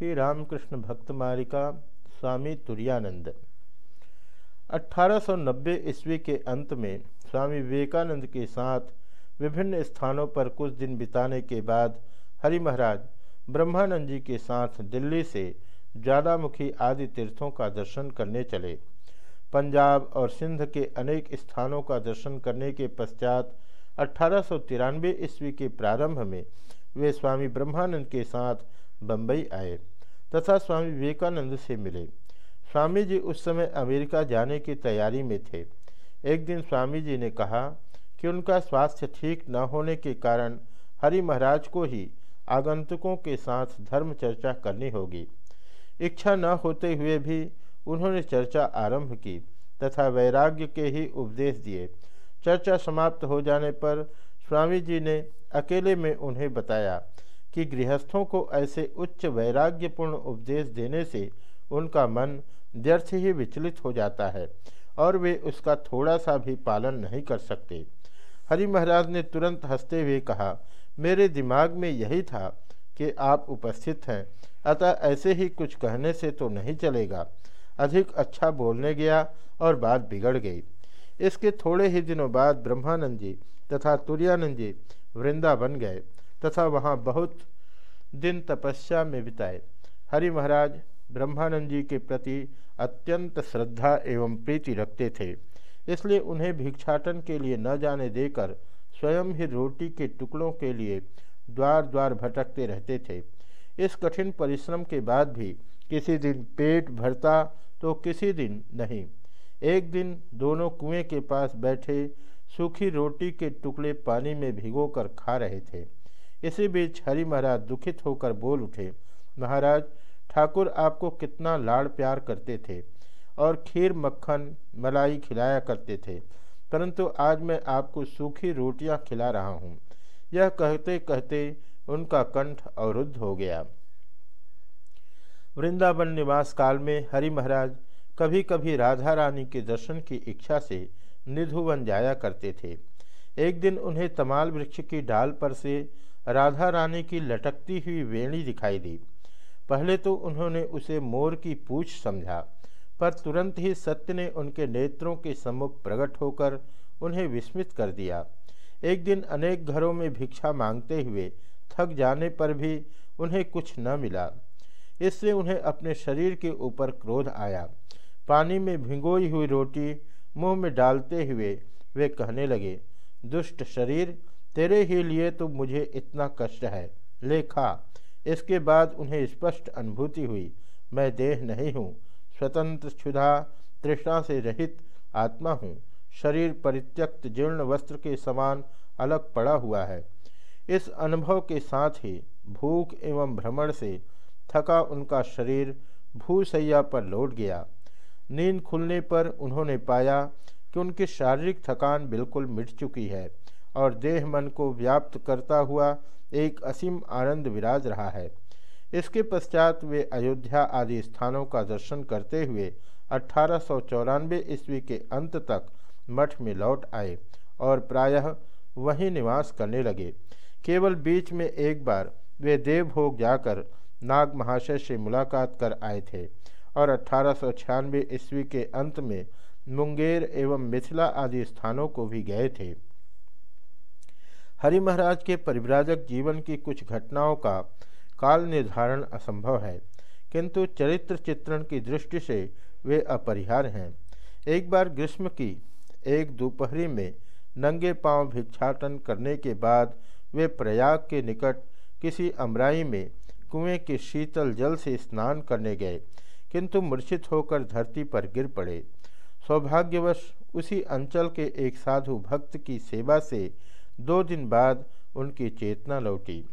श्री रामकृष्ण भक्त मालिका स्वामी तुरानंद 1890 ईस्वी के अंत में स्वामी विवेकानंद के साथ विभिन्न स्थानों पर कुछ दिन बिताने के बाद हरि महाराज ब्रह्मानंद जी के साथ दिल्ली से ज्वालामुखी आदि तीर्थों का दर्शन करने चले। पंजाब और सिंध के अनेक स्थानों का दर्शन करने के पश्चात अठारह सौ तिरानवे ईस्वी के प्रारंभ में वे स्वामी ब्रह्मानंद के साथ बम्बई आए तथा स्वामी विवेकानंद से मिले। स्वामी जी उस समय अमेरिका जाने की तैयारी में थे। एक दिन स्वामी जी ने कहा कि उनका स्वास्थ्य ठीक न होने के कारण हरि महाराज को ही आगंतुकों के साथ धर्म चर्चा करनी होगी। इच्छा न होते हुए भी उन्होंने चर्चा आरंभ की तथा वैराग्य के ही उपदेश दिए। चर्चा समाप्त हो जाने पर स्वामी जी ने अकेले में उन्हें बताया कि गृहस्थों को ऐसे उच्च वैराग्यपूर्ण उपदेश देने से उनका मन व्यर्थ ही विचलित हो जाता है और वे उसका थोड़ा सा भी पालन नहीं कर सकते। हरि महाराज ने तुरंत हँसते हुए कहा, मेरे दिमाग में यही था कि आप उपस्थित हैं, अतः ऐसे ही कुछ कहने से तो नहीं चलेगा। अधिक अच्छा बोलने गया और बात बिगड़ गई। इसके थोड़े ही दिनों बाद ब्रह्मानंद जी तथा तुरानंद जी वृंदावन गए। तथा वहाँ बहुत दिन तपस्या में बिताए। हरि महाराज ब्रह्मानंद जी के प्रति अत्यंत श्रद्धा एवं प्रीति रखते थे, इसलिए उन्हें भिक्षाटन के लिए न जाने देकर स्वयं ही रोटी के टुकड़ों के लिए द्वार द्वार भटकते रहते थे। इस कठिन परिश्रम के बाद भी किसी दिन पेट भरता तो किसी दिन नहीं। एक दिन दोनों कुएँ के पास बैठे सूखी रोटी के टुकड़े पानी में भिगोकर खा रहे थे। इसी बीच हरि महाराज दुखित होकर बोल उठे, महाराज, ठाकुर आपको कितना लाड़ प्यार करते थे और खीर, मक्खन, मलाई खिलाया करते थे, परंतु आज मैं आपको सूखी रोटियाँ खिला रहा हूँ। यह कहते कहते उनका कंठ अवरुद्ध हो गया। वृंदावन निवास काल में हरि महाराज कभी कभी राधा रानी के दर्शन की इच्छा से निधुवन जाया करते थे। एक दिन उन्हें तमाल वृक्ष की डाल पर से राधा रानी की लटकती हुई वेणी दिखाई दी। पहले तो उन्होंने उसे मोर की पूछ समझा, पर तुरंत ही सत्य ने उनके नेत्रों के सम्मुख प्रकट होकर उन्हें विस्मित कर दिया। एक दिन अनेक घरों में भिक्षा मांगते हुए थक जाने पर भी उन्हें कुछ न मिला। इससे उन्हें अपने शरीर के ऊपर क्रोध आया। पानी में भिगोई हुई रोटी मुँह में डालते हुए वे कहने लगे, दुष्ट शरीर तेरे ही लिए तो मुझे इतना कष्ट है। लेखा इसके बाद उन्हें स्पष्ट अनुभूति हुई। मैं देह नहीं हूँ। स्वतंत्र, क्षुधा, तृष्णा से रहित आत्मा हूँ। शरीर परित्यक्त, जीर्ण वस्त्र के समान अलग पड़ा हुआ है। इस अनुभव के साथ ही भूख एवं भ्रमण से थका उनका शरीर भूसैया पर लौट गया। नींद खुलने पर उन्होंने पाया कि उनकी शारीरिक थकान बिल्कुल मिट चुकी है। और देह मन को व्याप्त करता हुआ एक असीम आनंद विराज रहा है। इसके पश्चात वे अयोध्या आदि स्थानों का दर्शन करते हुए अठारह सौ चौरानवे ईस्वी के अंत तक मठ में लौट आए और प्रायः वहीं निवास करने लगे। केवल बीच में एक बार वे देवभोग जाकर नाग महाशय से मुलाकात कर आए थे और अठारह ईस्वी के अंत में मुंगेर एवं मिथिला आदि स्थानों को भी गए थे। हरि महाराज के परिव्राजक जीवन की कुछ घटनाओं का काल निर्धारण असंभव है, किंतु चरित्र चित्रण की दृष्टि से वे अपरिहार हैं। एक बार ग्रीष्म की एक दोपहरी में नंगे पाँव भिक्षाटन करने के बाद वे प्रयाग के निकट किसी अमराई में कुएँ के शीतल जल से स्नान करने गए, किंतु मूर्छित होकर धरती पर गिर पड़े। सौभाग्यवश उसी अंचल के एक साधु भक्त की सेवा से दो दिन बाद उनकी चेतना लौटी।